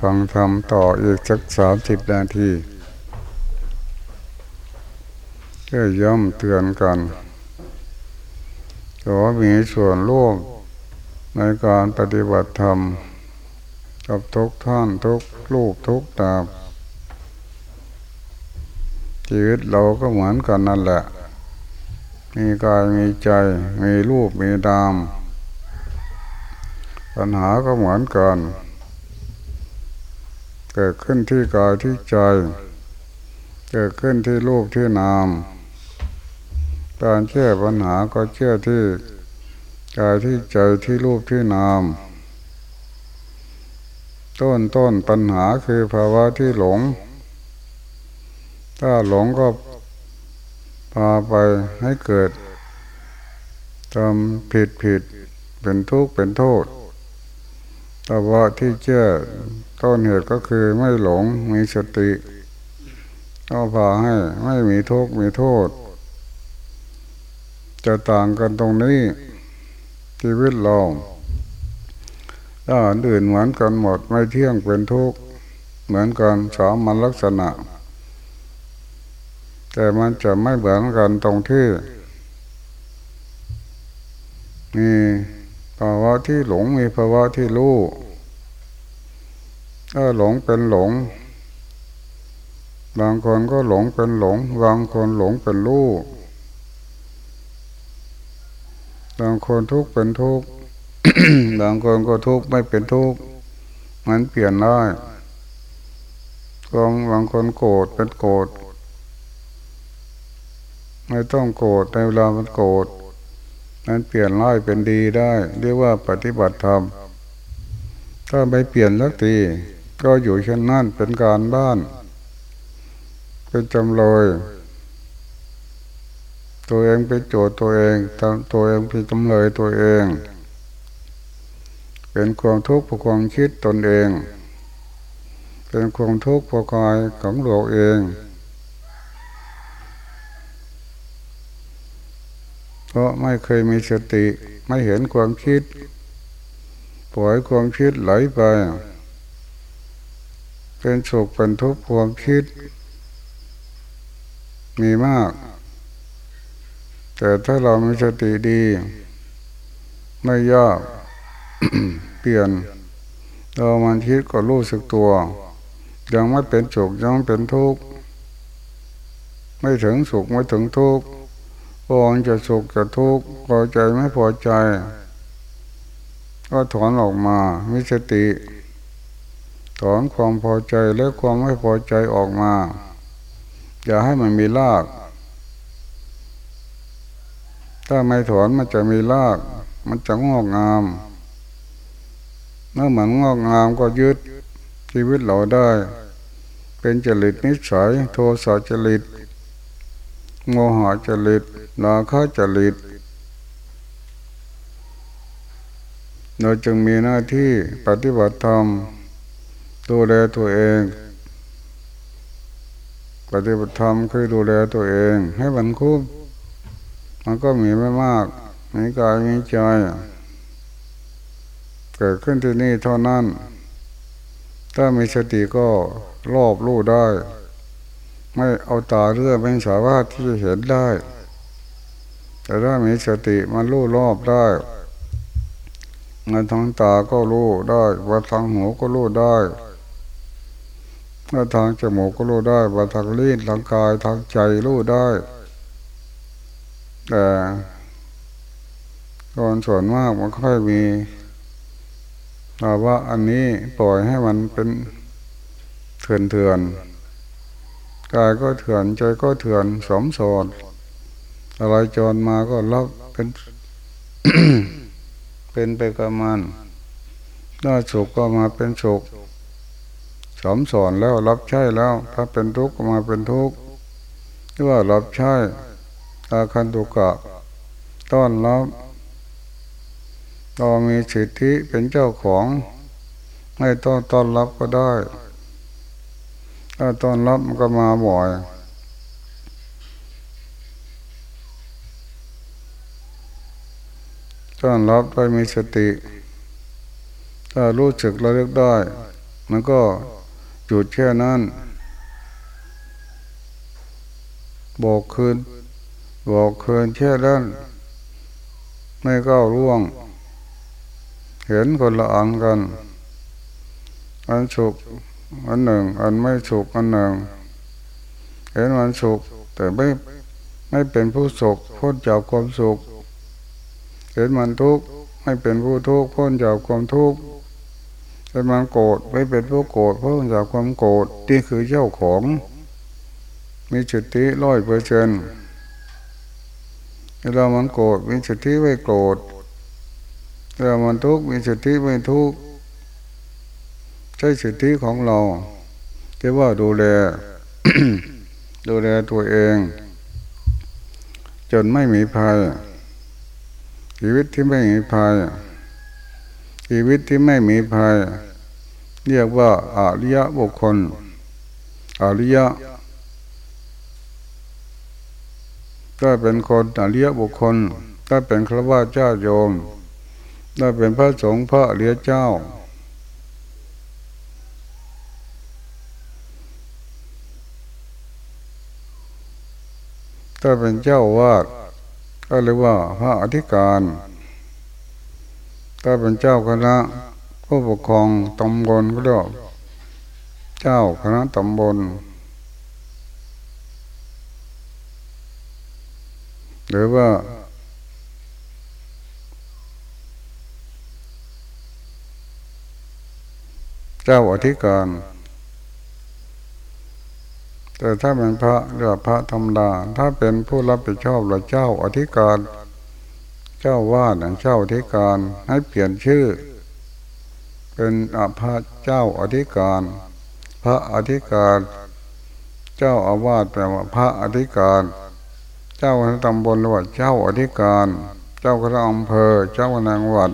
ฟังธรรมต่ออีกสักสามสิบนาทีเพื่อย่อมเตือนกันขอมีส่วนร่วมในการปฏิบัติธรรม กับทุกท่านทุกลูกทุกตาชีวิตเราก็เหมือนกันนั่นแหละ มีกายมีใจ มีรูปมีดาม ปัญหาก็เหมือนกัน เกิดขึ้นที่กายที่ใจ เกิดขึ้นที่รูปที่นามการแก้ปัญหาก็แก้ที่กายที่ใจที่รูปที่นาม ต้นต้นปัญหาคือภาวะที่หลง ถ้าหลงก็พาไปให้เกิดทำผิดผิดเป็นทุกข์เป็นโทษแต่ว่าที่เจ้า ต้นเหตุก็คือไม่หลงมีสติก็พาให้ไม่มีทุกข์มีโทษ จะต่างกันตรงนี้ชีวิตเราถ้าอื่นเหมือนกันหมดไม่เที่ยงเป็นทุกข์เหมือนกันสามัญลักษณะ แต่มันจะไม่เหมือนกันตรงที่มีภาวะที่หลงมีภาวะที่รู้ ถ้าหลงเป็นหลง บางคนก็หลงเป็นหลง บางคนหลงเป็นรู้บางคนทุกข์เป็นทุกข์บางคนก็ทุกข์ไม่เป็นทุกข์มันเปลี่ยนได้บางคนโกรธเป็นโกรธไม่ต้องโกรธในเวลามันโกรธนั้นเปลี่ยนร้ายเป็นดีได้ เรียกว่าปฏิบัติธรรม ถ้าไม่เปลี่ยนสักที ก็อยู่เช่นนั้นเป็นการบ้าน เป็นจำเลยตัวเองเป็นโจทย์ตัวเองตัวเองเป็นจำเลยตัวเอง เป็นความทุกข์เพราะความคิดตนเอง เป็นความทุกข์เพราะกายของเราเองเพราะไม่เคยมีสติไม่เห็นความคิดปล่อยความคิดไหลไป เป็นสุขเป็นทุกข์ความคิด มีมาก แต่ถ้าเรามีสติดี ไม่ยากเปลี่ยนเรามันคิดก็รู้สึกตัว ยังไม่เป็นสุขยังเป็นทุกข์ไม่ถึงสุขไม่ถึงทุกข์พอจะสุขจะทุกข์พอใจไม่พอใจ ก็ถอนออกมามีสติ ถอนความพอใจและความไม่พอใจออกมา อย่าให้มันมีราก ถ้าไม่ถอนมันจะมีราก มันจะงอกงาม เมื่อมันงอกงามก็ยึดชีวิตเราได้ เป็นจริตนิสัย โทสะจริตโมหะจริตราคะจริตเราจึงมีหน้าที่ปฏิบัติธรรม ดูแลตัวเอง ปฏิบัติธรรมคือดูแลตัวเอง ให้มันคุ้มมันก็มีไม่มากมีกายมีใจเกิดขึ้นที่นี่เท่านั้น ถ้ามีสติก็รอบรู้ได้ ไม่เอาตาเรื่อไม่สามารถที่จะเห็นได้ แต่ถ้ามีสติมันรู้รอบได้เงินทางตาก็รู้ได้ว่าทางหูก็รู้ได้ ว่าทางจมูกก็รู้ได้ว่าทางลิ้นทางกายทางใจรู้ได้ แต่คนส่วนมากมันค่อยมีภาวะอันนี้ปล่อยให้มันเป็นเถื่อนเถื่อนกายก็เถื่อนใจก็เถื่อนสมสอนอะไรจรมาก็รับเป็นเป็นไปกับมันถ้าสุขก็มาเป็นสุข สมสอนแล้วรับใช้แล้ว ถ้าเป็นทุกข์มาเป็นทุกข์หรือว่ารับใช้อาคันตุกะต้อนรับเรามีสิทธิเป็นเจ้าของ ไม่ต้องต้อนรับก็ได้ ถ้าต้อนรับมันก็มาบ่อยต้อนรับโดยมีสติ ถ้ารู้สึกระลึกได้ มันก็ จุดแค่นั้น บอกคืน บอกคืนแค่นั้น ไม่ก้าวร่วง เห็นคนละอันกัน อันสุขอันหนึ่ง อันไม่สุขอันหนึ่ง เห็นมันสุขแต่ไม่ไม่เป็นผู้สุขพ้นจากความสุข เห็นมันทุกข์ไม่เป็นผู้ทุกข์พ้นจากความทุกข์ เห็นมันโกรธไม่เป็นผู้โกรธเพ้นจากความโกรธนี่คือเจ้าของ มีจิตติร้อยเปอร์เซนเวลามันโกรธมีจิตติไม่โกรธเวลามันทุกข์มีจิตติไม่ทุกข์ใช้จิตติของเราเรียกว่าดูแล ดูแลตัวเอง จนไม่มีภัย ชีวิตที่ไม่มีภัยชีวิตที่ไม่มีภัย เรียกว่าอาริยะบุคคลอาริยะถ้าเป็นคนอาริยบุคคลถ้าเป็นครวาเจ้าโยมถ้าเป็นพระสงฆ์พระอริยเจ้า ถ้าเป็นเจ้าวาดก็เรียกว่าพระอธิการ ถ้าเป็นเจ้าคณะ ผู้ปกครองตำบลก็เรียกเจ้าคณะตำบลหรือว่า เจ้าอธิการ แต่ถ้าเป็นพระเรียกพระธรรมดา ถ้าเป็นผู้รับผิดชอบหรือเจ้าอธิการ เจ้าวาดเจ้าอธิการให้เปลี่ยนชื่อ เป็นอภาเจ้าอธิการ พระอธิการ เจ้าอาวาสแปลว่าพระอธิการ เจ้าคณะตำบลเรียกว่าเจ้าอธิการ เจ้าคณะอำเภอ เจ้าคณะจังหวัด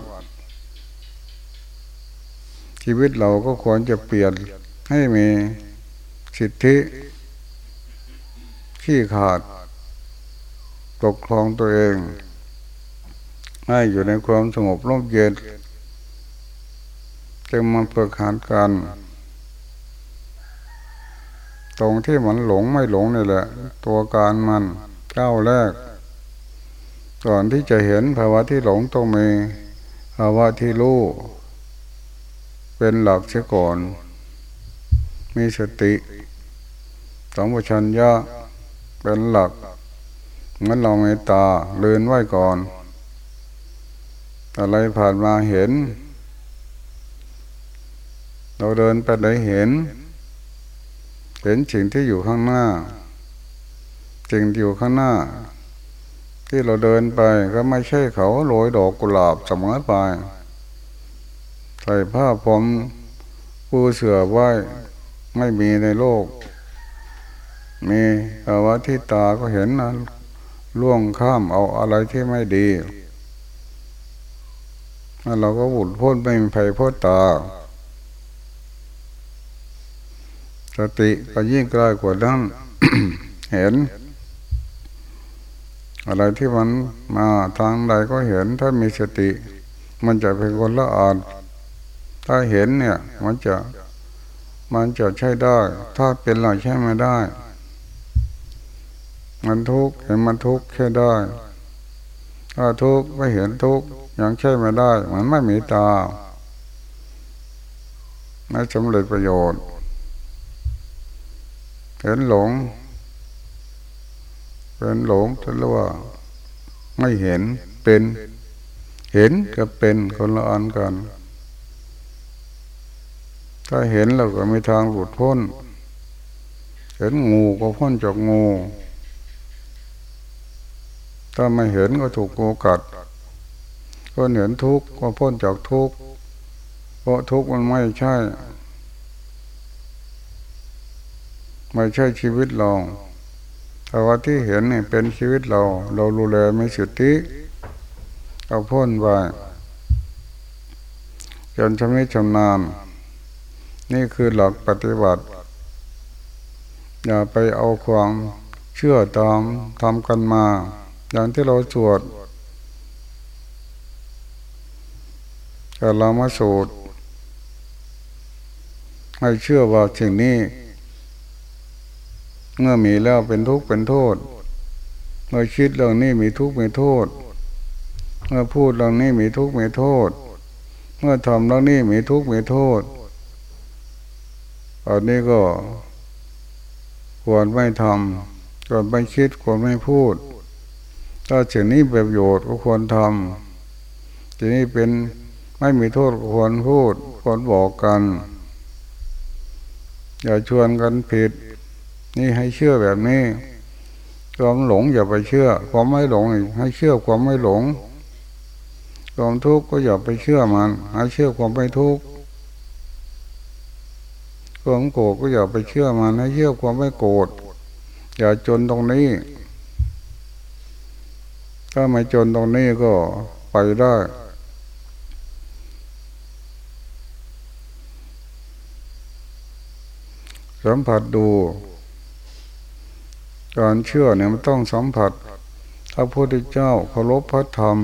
ชีวิตเราก็ควรจะเปลี่ยนให้มีสิทธิขี้ขาดปกครองตัวเอง ให้อยู่ในความสงบร่มเย็น จึงมาเปิดขานกัน ตรงที่มันหลงไม่หลงนี่แหละ ตัวการมันก้าวแรก ก่อนที่จะเห็นภาวะที่หลงต้องมีภาวะที่รู้เป็นหลักเสียก่อน มีสติสองชัญญะเป็นหลักเหมือนเราไม่ตาเลือนไว้ก่อน อะไรผ่านมาเห็น เราเดินไปไหนเห็น เห็นสิ่งที่อยู่ข้างหน้าสิ่งที่อยู่ข้างหน้า ที่เราเดินไปก็ไม่ใช่เขาโรยดอกกุหลาบเสมอไปใส่ผ้าผมปูเสือไว้ไม่มีในโลก มีภาวะที่ตาก็เห็นนะล่วงข้ามเอาอะไรที่ไม่ดีแล้วเราก็บุดพ้นไม่มีภัยพ้นตา สติก็ยิ่งใกล้กว่านั้นเห็น อะไรที่มันมาทางใดก็เห็นถ้ามีสติ มันจะเป็นคนละอ่านถ้าเห็นเนี่ย มันจะมันจะใช้ได้ ถ้าเป็นเราใช้ไม่ได้ มันทุกข์เห็นมันทุกข์แค่ได้ ถ้าทุกข์ไม่เห็นทุกข์ยังใช่ไม่ได้มือนไม่มีตาไม่สำเร็จประโยชน์ เห็นหลง เป็นหลงจะเรียกว่า ไม่เห็นเป็น เห็นกับเป็นคนละอันกัน ถ้าเห็นเราก็มีทางหลุดพ้น เห็นงูก็พ้นจากงู ถ้าไม่เห็นก็ถูกโกกัด ก็เห็นทุกข์ก็พ้นจากทุกข์เพราะทุกข์มันไม่ใช่ ไม่ใช่ชีวิตเราแต่ว่าที่เห็นนี่เป็นชีวิตเรา เราดูแลไม่สุดที่เอาพ้นไปจนชำนิชำนาญ นี่คือหลักปฏิบัติ อย่าไปเอาความเชื่อตามทำกันมา อย่างที่เราสวดแต่เรามาสูดให้เชื่อว่าสิ่งนี้ เมื่อมีแล้วเป็นทุกข์เป็นโทษ เมื่อคิดเรื่องนี้มีทุกข์มีโทษ เมื่อพูดเรื่องนี้มีทุกข์มีโทษ เมื่อทำเรื่องนี้มีทุกข์มีโทษอันนี้ก็ควรไม่ทำควรไม่คิดควรไม่พูด ถ้าสิ่งนี้เป็นประโยชน์ก็ควรทำทีนี้เป็นไม่มีโทษก็ควรพูดควรบอกกัน อย่าชวนกันผิด นี่ให้เชื่อแบบนี้ความหลงอย่าไปเชื่อ ความไม่หลงให้เชื่อความไม่หลงความทุกข์ก็อย่าไปเชื่อมัน ให้เชื่อความไม่ทุกข์ความโกรธก็อย่าไปเชื่อมันให้เชื่อความไม่โกรธอย่าจนตรงนี้ ถ้าไม่จนตรงนี้ก็ไปได้สัมผัสดู การเชื่อเนี่ยมันต้องสัมผัสพระพุทธเจ้าเคารพพระธรรม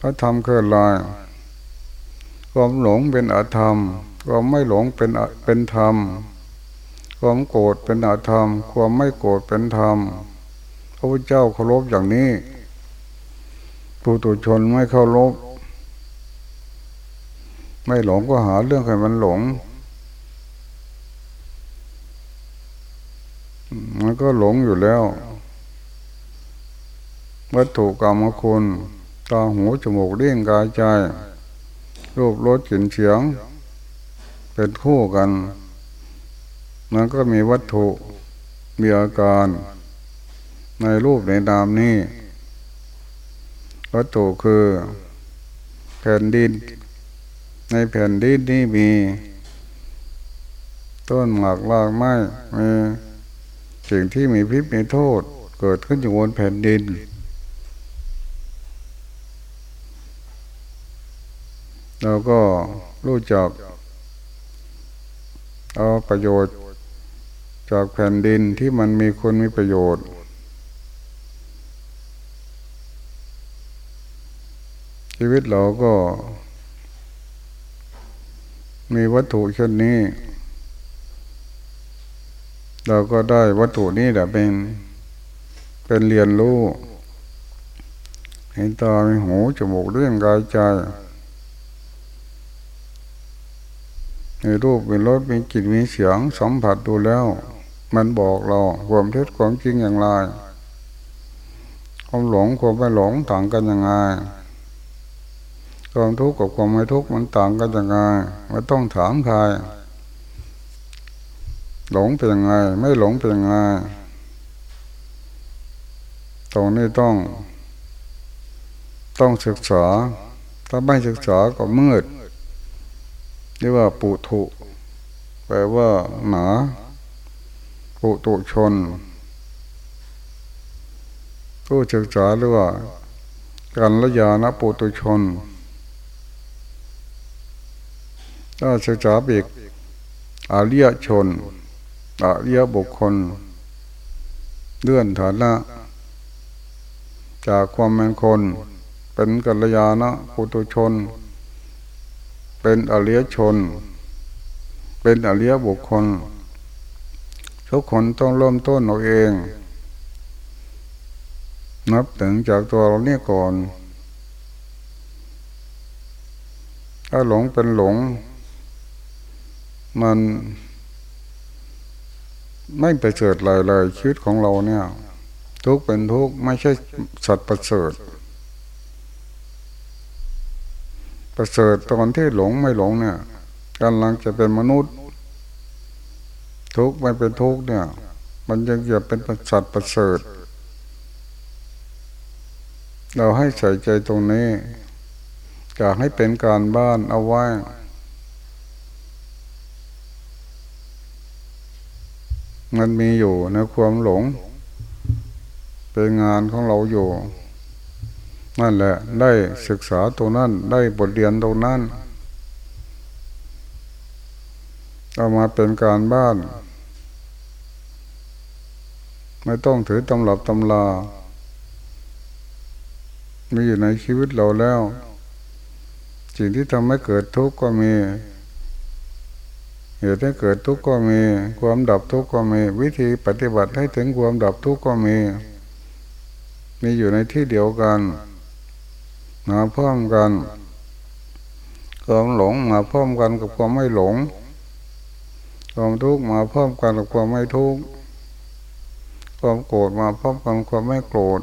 พระธรรมคืออะไรความหลงเป็นอธรรม ความไม่หลงเป็นเป็นธรรม ความโกรธเป็นอธรรม ความไม่โกรธเป็นธรรม พระพุทธเจ้าเคารพอย่างนี้ผู้ตุชนไม่เคารพไม่หลงก็หาเรื่องให้มันหลง มันก็หลงอยู่แล้ว วัตถุกรรมคุณตาหูจมูกเลี้ยงกายใจ รูปรสกลิ่นเสียง เป็นคู่กัน มันก็มีวัตถุมีอาการ ในรูปในนามนี้ วัตถุคือแผ่นดิน ในแผ่นดินนี้มี ต้นหมากรากไม้มี สิ่งที่มีพิษมีโทษ เกิดขึ้นอยู่บนแผ่นดิน เราก็รู้จักเอาประโยชน์จากแผ่นดินที่มันมีคนมีประโยชน์ ชีวิตเราก็ มีวัตถุเช่นนี้ เราก็ได้วัตถุนี้แหละเป็นเป็นเรียนรู้เห็นตามีหูจมูกเรื่องกายใจมีรูปมีรสมีกลิ่นมีเสียงสัมผัสดูแล้ว มันบอกเราความเท็จความจริงอย่างไรความหลงความไม่หลงต่างกันยังไงความทุกข์กับความไม่ทุกข์มันต่างกันยังไงไม่ต้องถามใคร หลงเป็นยังไง ไม่หลงเป็นยังไงตรงนี้ต้อง ต้องศึกษา ถ้าไม่ศึกษาก็มืดเรียกว่าปุถุแปลว่าหนาปุตุชน ผู้ศึกษาหรือว่าการละยานะปุตุชน ถ้าศึกษาบีกอาเลียชน อาเลียบุคคล เลื่อนฐานะ จากความเป็นคน เป็นกัลยาณะปุตุชน เป็นอริยชน เป็นอริยบุคคล ทุกคนต้องเริ่มต้นเอาเอง นับถึงจากตัวเราเนี่ยก่อนถ้าหลงเป็นหลง มัน ไม่ไปเสดเลยเลยชีวิตของเราเนี่ย ทุกเป็นทุกไม่ใช่สัตว์ประเสริฐ ประเสริฐตอนที่หลงไม่หลงเนี่ยกำลังจะเป็นมนุษย์ ทุกไม่เป็นทุกเนี่ย มันยังจะเป็นสัตว์ประเสริฐ เราให้ใส่ใจตรงนี้อยากให้เป็นการบ้านเอาไว้ มันมีอยู่ในความหลง เป็นงานของเราอยู่ นั่นแหละ ได้ศึกษาตรงนั้น ได้บทเรียนตรงนั้นเอามาเป็นการบ้าน ไม่ต้องถือตำรับตำลา มีอยู่ในชีวิตเราแล้ว สิ่งที่ทำให้เกิดทุกข์ก็มี เหตุให้เกิดทุกข์ก็มี ความดับทุกข์ก็มี วิธีปฏิบัติให้ถึงความดับทุกข์ก็มี มีอยู่ในที่เดียวกันมาพร้อมกันความหลงมาพร้อมกันกับความไม่หลง ความทุกข์มาพร้อมกันกับความไม่ทุกข์ความโกรธมาพร้อมกันความไม่โกรธ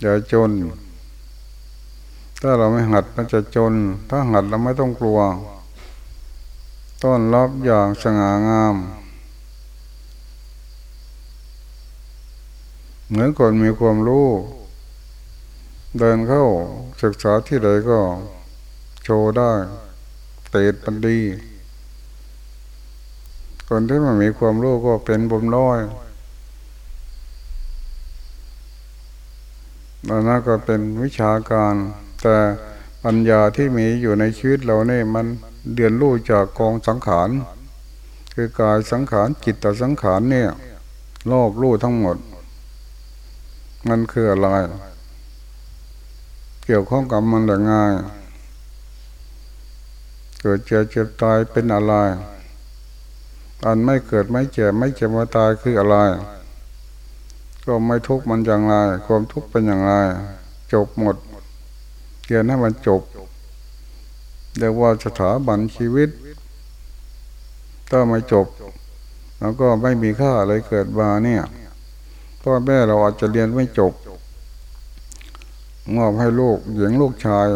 อย่าจน ถ้าเราไม่หัดมันจะจน ถ้าหัดเราไม่ต้องกลัว ต้อนรับอย่างสง่างาม เหมือนคนมีความรู้ เดินเข้าศึกษาที่ใดก็โชว์ได้ เตดปันดีคนที่ไมันมีความรู้ก็เป็นบุญน้อยแล้วนั่นก็เป็นวิชาการ แต่ปัญญาที่มีอยู่ในชีวิตเราเนี่ยมันเรียนรู้จากกองสังขาร คือกายสังขารจิตตสังขารเนี่ยรอบรู้ทั้งหมด มันคืออะไร เกี่ยวข้องกับมันอย่างง่าย เกิดเจ็บเจ็บตายเป็นอะไร อันไม่เกิดไม่เจ็บไม่เจ็บมาตายคืออะไร ก็ไม่ทุกข์มันอย่างไร ความทุกข์เป็นอย่างไร จบหมด เรียนให้มันจบเรียกว่าสถาบันชีวิต ถ้าไม่จบ แล้วก็ไม่มีค่าอะไรเกิดมาเนี่ยพ่อแม่เราอาจจะเรียนไม่จบมอบให้ลูกหญิงลูกชาย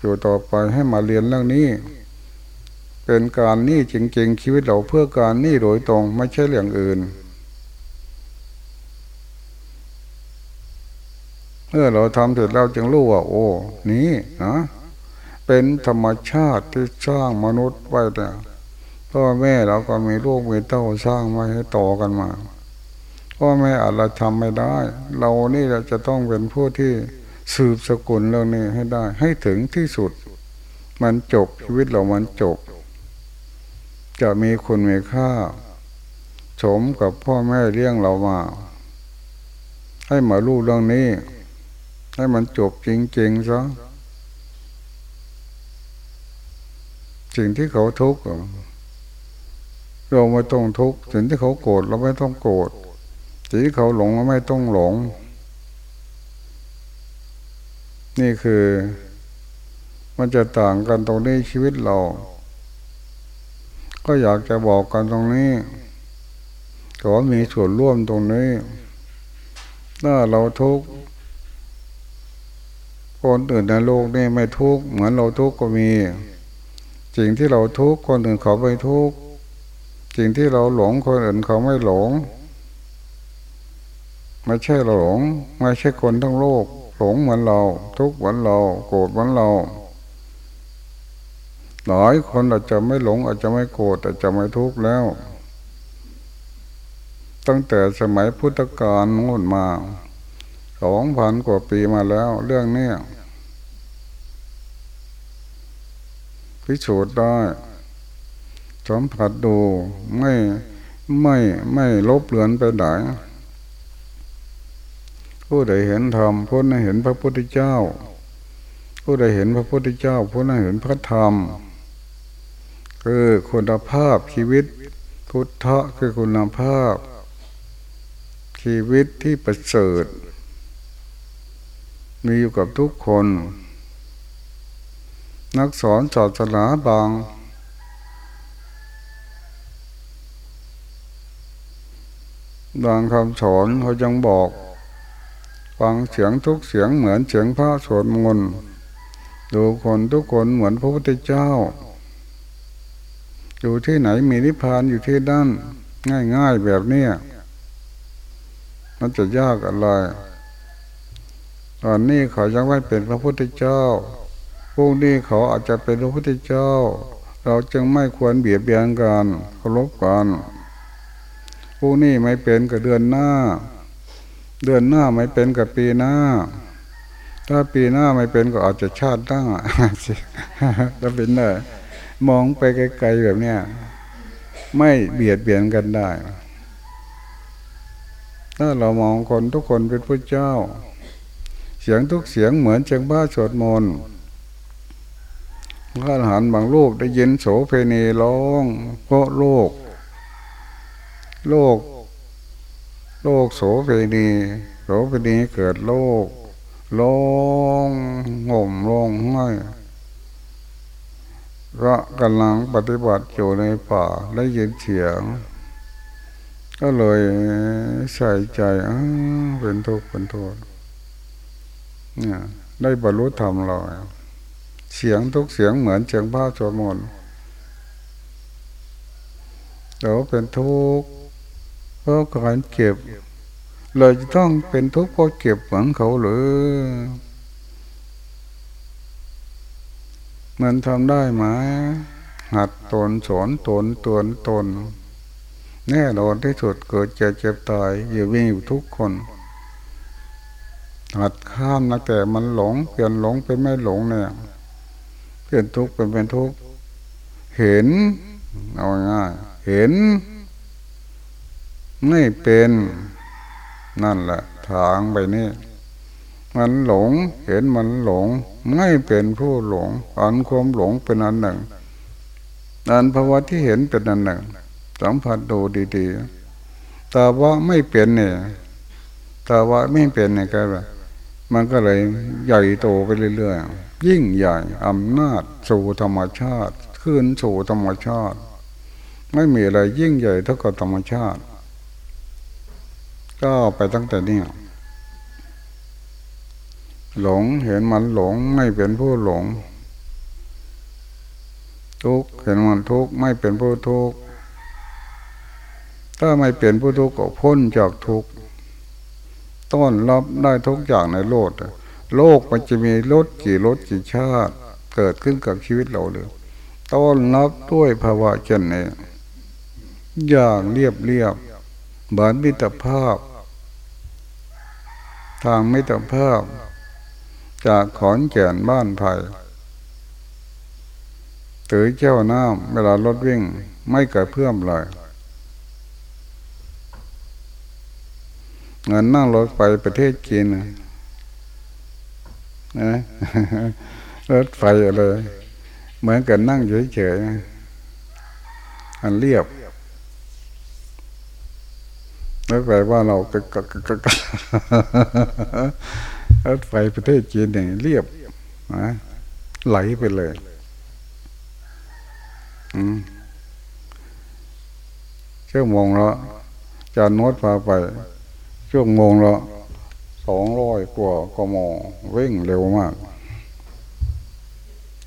อยู่ต่อไปให้มาเรียนเรื่องนี้ เป็นการนี่จริง ๆ ชีวิตเราเพื่อการนี่โดยตรงไม่ใช่เรื่องอื่น เมื่อเราทำเสร็จแล้วจึงรู้ว่า โอ้ นี้นะเป็นธรรมชาติที่สร้างมนุษย์ไว้แต่พ่อแม่เราก็มีลูกมีเต้าสร้างมาให้ต่อกันมาพ่อแม่อาจจะทำไม่ได้ เรานี่เราจะต้องเป็นผู้ที่สืบสกุลเรื่องนี้ให้ได้ ให้ถึงที่สุด มันจบชีวิตเรามันจบ จะมีคุณมีค่าสมกับพ่อแม่เลี้ยงเรามา ให้มารู้เรื่องนี้ ให้มันจบจริงๆซะสิ่งที่เขาทุกข์เราไม่ต้องทุกข์สิ่งที่เขาโกรธเราไม่ต้องโกรธสิ่งที่เขาหลงเราไม่ต้องหลง นี่คือ มันจะต่างกันตรงนี้ชีวิตเรา ก็อยากจะบอกกันตรงนี้ขอมีส่วนร่วมตรงนี้ ถ้าเราทุกข์ คนอื่นในโลกนี่ไม่ทุกข์เหมือนเราทุกข์ก็มีสิ่งที่เราทุกข์คนอื่นเขาไม่ทุกข์สิ่งที่เราหลงคนอื่นเขาไม่หลง ไม่ใช่เราหลง ไม่ใช่คนทั้งโลก หลงเหมือนเรา ทุกข์เหมือนเรา โกรธเหมือนเราหลายคนอาจจะไม่หลง อาจจะไม่โกรธอาจจะไม่ทุกข์แล้ว ตั้งแต่สมัยพุทธกาลงดมา สองพันกว่าปีมาแล้ว เรื่องนี้พิสูจน์ได้สัมผัสดูไม่ไม่ไม่ลบเลือนไปไหนผู้ใดเห็นธรรมผู้นั้นเห็นพระพุทธเจ้า ผู้ใดเห็นพระพุทธเจ้า ผู้นั้นเห็นพระธรรม คือคุณภาพชีวิตพุทธะคือคุณภาพ ชีวิตที่ประเสริฐ มีอยู่กับทุกคน นักสอนศาสนาบาง บางคำสอนเขายังบอก ฟังเสียงทุกเสียงเหมือนเสียงพระสวดมนต์ดูคนทุกคนเหมือนพระพุทธเจ้า อยู่ที่ไหนมีนิพพานอยู่ที่ด้าน ง่ายๆแบบนี้มันจะยากอะไร ตอนนี้เขายังไม่เป็นพระพุทธเจ้าพวกนี้เขาอาจจะเป็นพระพุทธเจ้า เราจึงไม่ควรเบียดเบียนกันเคารพกันพวกนี้ไม่เป็นกับเดือนหน้า เดือนหน้าไม่เป็นกับปีหน้า ถ้าปีหน้าไม่เป็นก็อาจจะชาติหน้าจะเป็นได้มองไปไกลๆแบบเนี้ยไม่เบียดเบียนกันได้ ถ้าเรามองคนทุกคนเป็นพระเจ้า เสียงทุกเสียงเหมือนเชิงบ้าสวดมนต์พระอรหันต์บางรูปได้ยินโสเพณีร้องเพราะโลก โลก โลกโสเพณีโสเพณีเกิดโลกร้องห่มร้องไห้ก็กำลังปฏิบัติอยู่ในป่าได้ยินเสียง ก็เลยใส่ใจเป็นทุกข์เป็นโทษ เนี่ยได้บรรลุธรรมเราเสียงทุกเสียงเหมือนเสียงพระสวดมนต์เดี๋ยวเป็นทุกข์เพราะการเก็บเลยจะต้องเป็นทุกข์เพราะเก็บเหมือนเขาหรือ มันทำได้ไหมหัดตนสอนตนตวนตน แน่นอนที่สุดเกิดเจ็บเจ็บตายอยู่วิ่งอยู่ทุกคน หัดข้ามนะแต่มันหลง เปลี่ยนหลงเป็นไม่หลงเนี่ย เปลี่ยนทุกข์เป็นเป็นทุกข์เห็นเอาง่ายเห็น ไม่เป็นนั่นแหละ ทางไปนี่มันหลง เห็นมันหลง ไม่เป็นผู้หลงอันความหลงเป็นอันหนึ่งอันภาวะที่เห็นเป็นอันหนึ่งสัมผัสดูดีๆแต่ว่าไม่เป็นเนี่ยแต่ว่าไม่เป็นเนี่ยก็แบบ มันก็เลยใหญ่โตไปเรื่อยๆ ยิ่งใหญ่อำนาจสู่ธรรมชาติขึ้นสู่ธรรมชาติ ไม่มีอะไรยิ่งใหญ่เท่ากับธรรมชาติ ก็ไปตั้งแต่นี้หลงเห็นมันหลงไม่เป็นผู้หลง ทุกเห็นมันทุกไม่เป็นผู้ทุกถ้าไม่เป็นผู้ทุกก็พ้นจากทุกข์ ต้อนรับได้ทุกอย่างในโลก โลกมันจะมีรถกี่รถกี่ชาติ เกิดขึ้นกับชีวิตเราเลยต้อนรับด้วยภาวะเช่นนี้อย่างเรียบเรียบเหมือนมิตรภาพ ทางมิตรภาพ จากขอนแก่นบ้านไผ่ถือเจ้าน้ำเวลารถวิ่งไม่เกิดเพื่อมเลย เงินนั่งรถไปประเทศจีนนะรถไฟอะไรเหมือนกันนั่งเฉยๆอันเรียบรถไฟว่าเรากกกกกรถไฟประเทศจีนเนี่ยเรียบนะไหลไปเลยชั่วโมงแล้วจานนวดพาไป ชั่วโมงละสองร้อยกว่ากมวิ่งเร็วมาก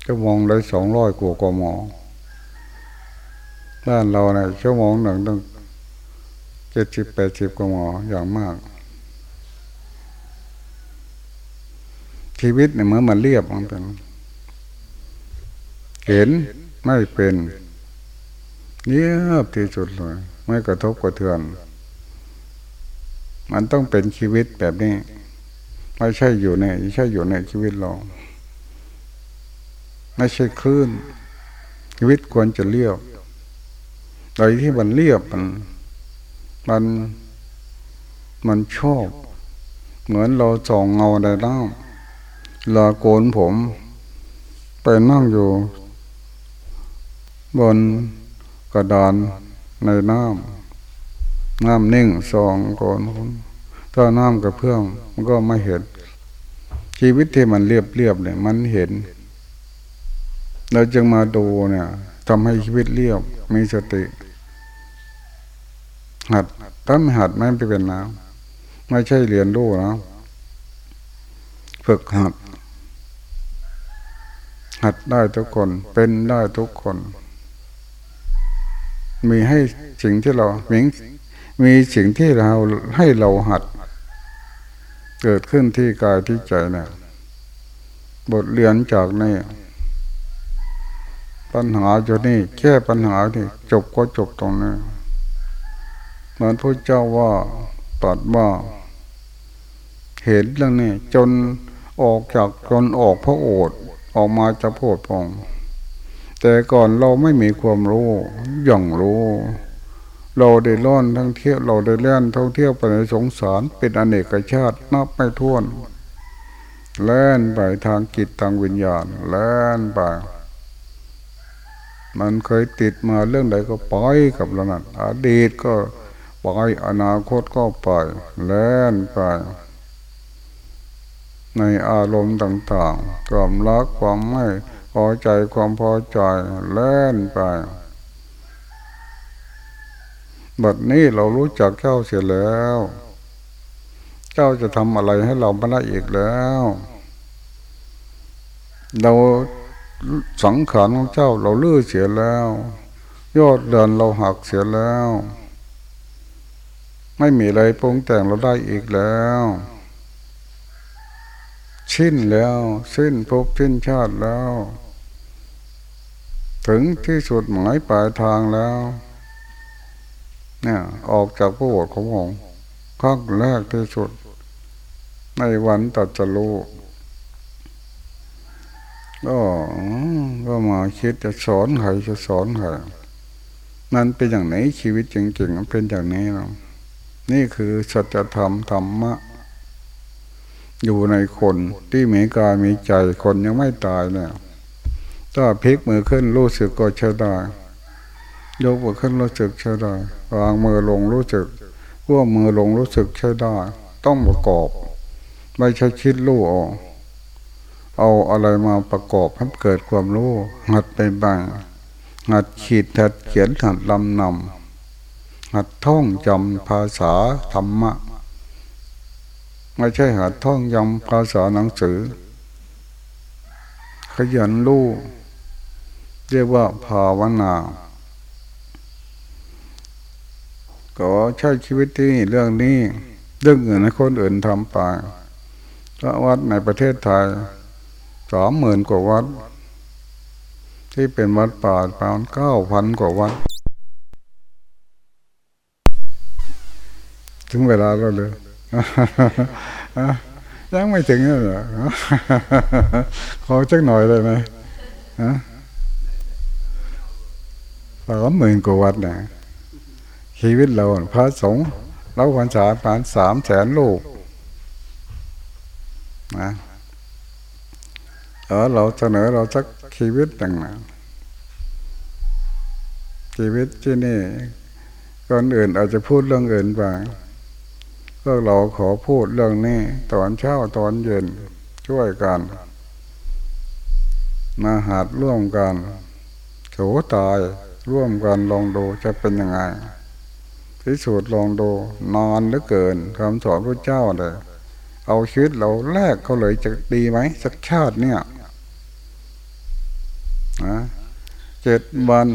ชั่วโมงได้สองร้อยกว่ากมด้านเราเนี่ยชั่วโมงหนึ่งต้องเจ็ดสิบแปดสิบกมอย่างมาก ชีวิตเนี่ยเมื่อมันเรียบมันเป็นเห็นไม่เป็นเนียบที่สุดเลย ไม่กระทบกระเทือน มันต้องเป็นชีวิตแบบนี้ ไม่ใช่อยู่ในไม่ใช่อยู่ในชีวิตเราไม่ใช่คลื่น ชีวิตควรจะเรียบโดยที่มันเรียบมัน มันมันชอบเหมือนเราส่องเงาในน้ำลาโกนผม ไปนั่งอยู่ บนกระดานในน้ำ น้ำนิ่งสองก่อนถ้าน้ำกระเพื่อมมันก็ไม่เห็น ชีวิตที่มันเรียบเรียบเนี่ยมันเห็น เราจึงมาดูเนี่ยทำให้ชีวิตเรียบมีสติ หัดถ้าไม่หัดไม่เป็นน้ำไม่ใช่เรียนรู้นะฝึกหัด หัดได้ทุกคนเป็นได้ทุกคน มีให้สิ่งที่เราหมี มีสิ่งที่เราให้เราหัด เกิดขึ้นที่กายที่ใจนะบทเรียนจากนี่ปัญหาอยู่นี่แค่ปัญหาที่จบก็จบตรงนี้เหมือนพระเจ้าว่าตัดว่าเห็นเรื่องนี้จนออกจากจนออกพระโอษฐ์ออกมาจะโพดพอง แต่ก่อนเราไม่มีความรู้ อย่างรู้ เราได้ล่อนทั้งเที่ยวเราได้เล่นท่องเที่ยวไปในสงสารเป็นอเนกชาตินับไม่ถ้วนแล่นไปทางจิตทางวิญญาณแล่นไปมันเคยติดมาเรื่องใดก็ปล่อยกับเรานั่นอดีตก็ปล่อยอนาคตก็ปล่อยแล่นไป ในอารมณ์ต่างๆความรักความไม่พอใจความพอใจแล่นไป บัดนี้เรารู้จักเจ้าเสียแล้ว เจ้าจะทำอะไรให้เราไม่ได้อีกแล้ว เราสังขารของเจ้าเราลื้อเสียแล้ว ยอดเดินเราหักเสียแล้ว ไม่มีอะไรปรุงแต่งเราได้อีกแล้วชิ้นแล้วสิ้นภพสิ้นชาติแล้ว ถึงที่สุดหมายปลายทางแล้ว เนี่ยออกจากพระโอษของผมข้งแรกที่สุด ในวันตัดจรูก็ก็มาคิดจะสอนใครจะสอนใครนั่นเป็นอย่างไหนชีวิตจริงๆมันเป็นอย่างนี้นะนี่คือสัจธรรมธรรมะ อยู่ในคนที่มีกายมีใจคนยังไม่ตายเนี่ยถ้าพลิกมือขึ้นรู้สึกก็ใช้ได้ ยกมือขึ้นรู้สึกใช้ได้วางมือลงรู้สึกว่ามือลงรู้สึกใช้ได้ ต้องประกอบ ไม่ใช่คิดรู้ออกเอาอะไรมาประกอบให้เกิดความรู้หัดไปบ้างหัดขีดหัดเขียนหัดลำนำหัดท่องจำภาษาธรรมะ ไม่ใช่หัดท่องจำภาษาหนังสือ ขยันรู้เรียกว่าภาวนา ก็ใช้ชีวิตที่เรื่องนี้เรื่องอื่นให้คนอื่นทำไปก็วัดในประเทศไทยสามหมื่นกว่าวัด ที่เป็นวัดป่าประมาณเก้าพันกว่าวัด ถึงเวลาแล้วเลยยังไม่ถึงเลยขอจักหน่อยเลยไหมสามหมื่นกว่าวัดนะ ชีวิตเราพระสงฆ์เราพรรษาผ่านสามแสนลูกนะเออเราเสนอเราสักชีวิตต่างนะชีวิตที่นี่คนอื่นอาจจะพูดเรื่องอื่นไปก็เราขอพูดเรื่องนี้ ตอนเช้าตอนเย็นช่วยกัน มาหาดร่วมกันโฉตายร่วมกันลองดูจะเป็นยังไง พิสูจน์ลองดูนอนเหลือเกินคำสอนพระเจ้าเลยเอาชีวิตเราแลกเขาเลยจะดีไหมสักชาติเนี่ยนะเจ็ดวัน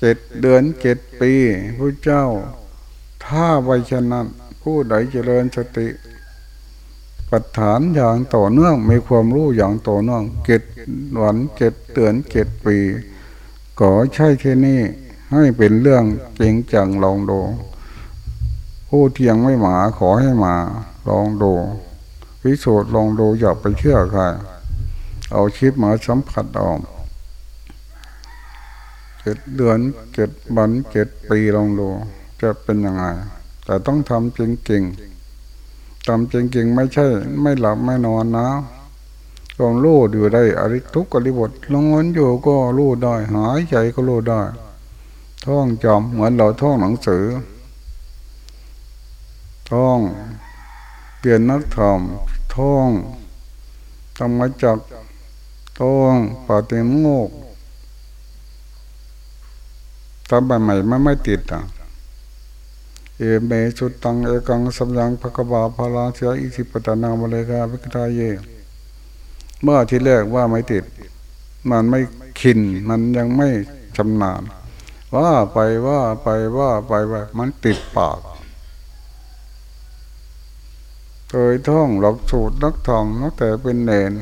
เจ็ดเดือนเจ็ดปีพระเจ้า ถ้าไวชนะผู้ใดเจริญสติปัฏฐานอย่างต่อเนื่องมีความรู้อย่างต่อเนื่องเจ็ดวันเจ็ดเดือนเจ็ดปีก็ใช่ที่นี่ ให้เป็นเรื่องจริงจังลองดูผู้เทียงไม่หมาขอให้มา ลองดูพิสูจน์ลองดูอย่าไปเชื่อใครเอาชิดมาสัมผัสออกเจ็ดเดือนเจ็ดวันเจ็ดปีลองดูจะเป็นยังไง แต่ต้องทำจริงๆทำจริงๆไม่ใช่ ไม่หลับไม่นอนนะความรู้อยู่ได้อริทุกอริบทลงนอยู่ก็รู้ได้ หายใจก็รู้ได้ ท่องจำเหมือนเราท่องหนังสือ ท่องเปลี่ยนนักธรรมท่องธรรมจักท่องปฏิโมกทำแบบใหม่ไม่ไม่ติดอะเอเมสุดตังเอกังสัมยังภกบาพาลาเสียอิสิปตานามเลกาวิกตาเย เมื่อที่แรกว่าไม่ติด มันไม่ขินมันยังไม่ชำนาญ ว่าไปว่าไปว่าไปว่า มันติดปากเคยท่องหลักสูตรนักท่องนักแต่เป็นเนน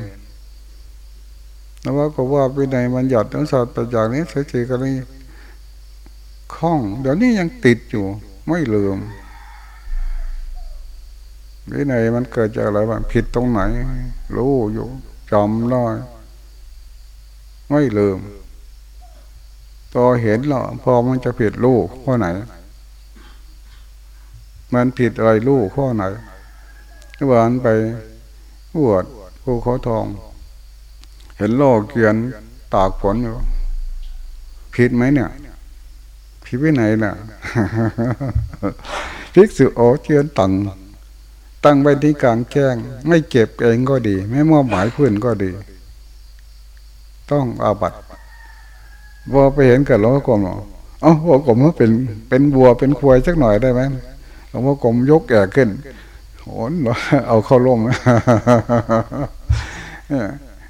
แล้วว่าก็ว่าไปในมันหยัดทั้งสัตว์แต่อย่างนี้เสียกันนี่คล้อง เดี๋ยวนี้ยังติดอยู่ ไม่ลืมวินัยมันเกิดจากอะไรบ้างผิดตรงไหน รู้อยู่จำได้ไม่ลืม พอเห็นแล้วพอมันจะผิดลูกข้อไหน มันผิดอะไรลูกข้อไหนวานไปปวดภูเขาทอง เห็นโลกเกียนตากฝนอยู่ผิดไหมเนี่ยผิดไปไหนน่ะภิกษุโอเจียนตังตั้งไว้ที่กลางแจ้ง ไม่เก็บเองก็ดี ไม่มอบหมายเพื่อนก็ดี ต้องอาบัต พอไปเห็นกับหลวงพ่อกรมเอ้าหลวงพ่อกรมว่าเป็นเป็นบัวเป็นควายสักหน่อยได้ไหมหลวงพ่อกรมยกแก่ขึ้นโหนเอาเข้าร่ม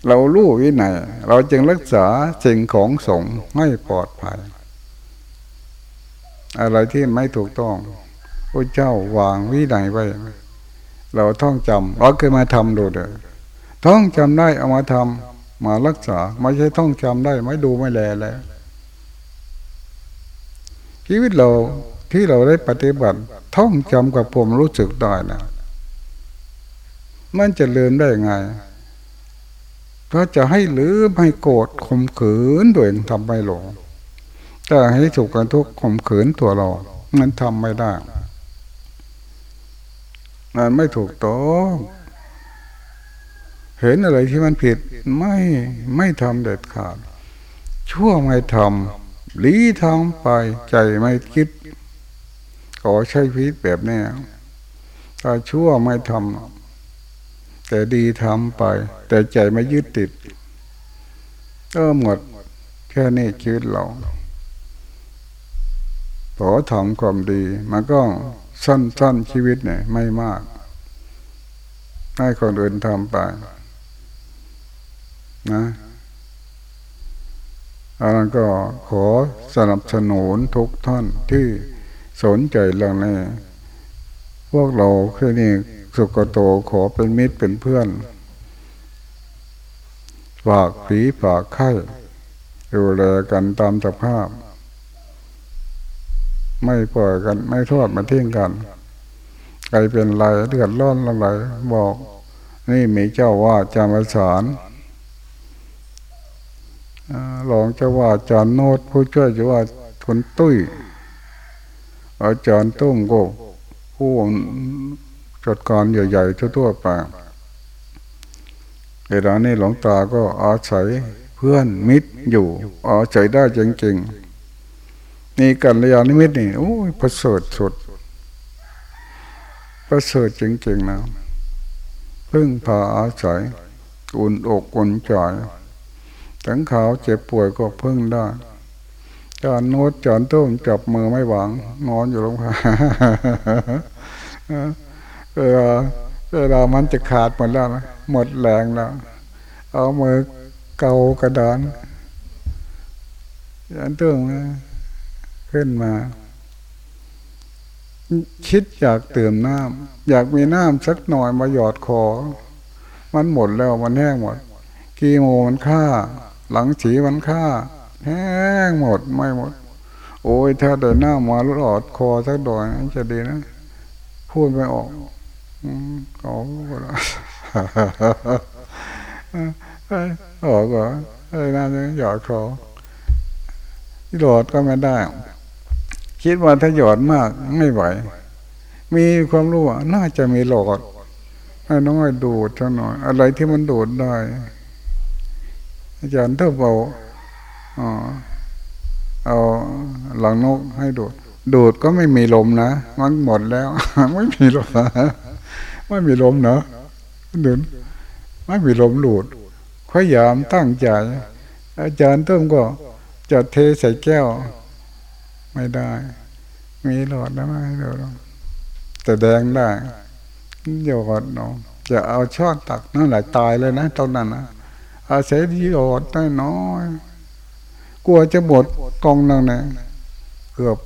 เรารู้วินัยเราจึงรักษาสิ่งของสงฆ์ให้ปลอดภัย อะไรที่ไม่ถูกต้องพระเจ้าวางวินัยไว้ เราท่องจำเราเคยมาทำดูเด้อท่องจำได้เอามาทำ มารักษาไม่ใช่ท่องจำได้ ไม่ดูไม่แลแล้วชีวิตเราที่เราได้ปฏิบัติ ท่องจำกับผมรู้สึกได้นะมันจะลืมได้ไงก็จะให้ลืมให้โกรธข่มขืนตัวเองทำไม่หลงแต่ให้ถูกกันทุกข่มขืนตัวเรา มันทำไม่ได้มันไม่ถูกต้อง เห็นอะไรที่มันผิดไม่ไม่ทำเด็ดขาด ชั่วไม่ทำลีทางไปใจไม่คิดขอใช้พิษแบบนี้ถ้าชั่วไม่ทำแต่ดีทำไป แต่ใจไม่ยึดติดก็หมดแค่นี้ชีวิตเราขอทำความดี มันก็สั้นๆชีวิตเนี่ยไม่มาก ให้คนอื่นทำไป นะอันนั้นก็ขอสนับสนุนทุกท่านที่สนใจเรื่องนี้พวกเราแค่นี้สุกโตขอเป็นมิตรเป็นเพื่อน ฝากผีฝากไข้ดูแลกันตามสภาพ ไม่ปล่อยกัน ไม่ทอดมาทิ้งกันใครเป็นไรเดือดร้อนอะไรบอก นี่มีเจ้าว่าจามสาร หลองจ้าว่าจานโนดผู้ช่วยจ้าว่าคนตุ้ย อาจารย์ตุ้มก็ผู้จัดการใหญ่ๆทั่วไปเวลานี้หลวงตาก็อาศัยเพื่อนมิตรอยู่อาศัยได้จริงๆนี่กันระยานิมิตนี่โอ้ยประเสริฐสุดประเสริฐจริงๆนะพึ่งพาอาศัยอุ่นอกอุ่นใจ ถึงขาวเจ็บป่วยก็พึ่งได้จานโน้ตจานต้มจับมือไม่หวังนอนอยู่โรงพยาเวลาเวลามันจะขาดหมดแล้วหมดแรงแล้ว เอามือเกากระดานยันตึงขึ้นมา คิดอยากเติมน้ำอยากมีน้ำสักหน่อยมาหยอดคอ มันหมดแล้วมันแห้งหมด กีโมมันค่า หลังสีมันค่าแห้งหมดไม่หมด โอ้ยถ้าได้น้ำมาหลอดคอสักดอยจะดีนะ พูดไม่ออกเขาก็ออกก็ไอ้นั่นหยอดเขาหยอดก็ไม่ได้ คิดว่าถ้าหยอดมากไม่ไหว มีความรู้ว่าน่าจะมีหลอดให้น้อยดูดเท่าน่อย อะไรที่มันดูดได้ อาจารย์เท่าเบาเอาหลังนกให้ดูด ดูดก็ไม่มีลมนะ มันหมดแล้ว ไม่มีลมไม่มีลมเนาะดินไม่มีลมหลุดพยายามตั้งใจ อาจารย์เต้มก็จะเทใส่แก้ว ไม่ได้ มีหลอดนะไม่เดี๋ยวแต่แดงได้เดี๋ยวก่อนเนาะจะเอาช้อนตักนั่นแหละตายเลยนะตอนนั้นนะ อาศัยที่หลอดได้น้อยกลัวจะหมดกองนั่งเนี่ยเกือบ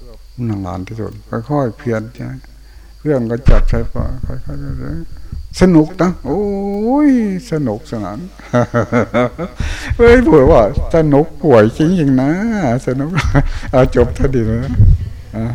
หนังหลานที่สุดค่อยๆเพียรใช่เครื่องก็จับใช้ปาค่อยๆสนุกนะโอ้ยสนุกสนานเฮ้ยผัวว่าสนุกป่วยจริงๆนะสนุกเอาจบท่าดีนะ